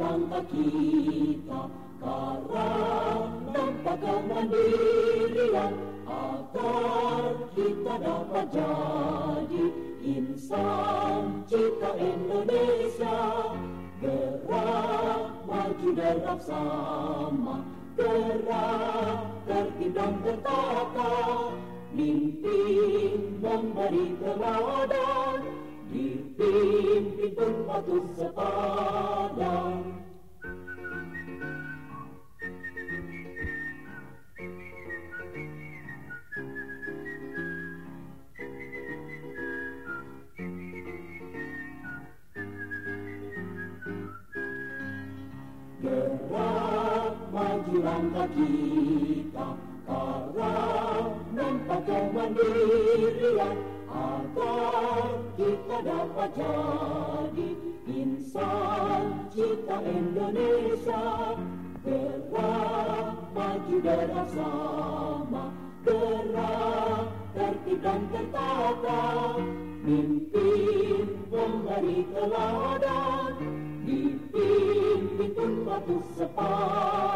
langkah kita karena dan pakar mandirian Atau dapat jadi insan cita Indonesia. Gerak maju dan sama. Gerak tertib dan tertata mimpi memberi teladan. Dipimpin pun sepadan Gerak maju langkah kita Karena kemandirian Agar kita dapat jadi Insan cita Indonesia. Gerak maju dan sama Gerak tertib dan tertata Mimpi memberi teladan Dipimpin pun batu sepadan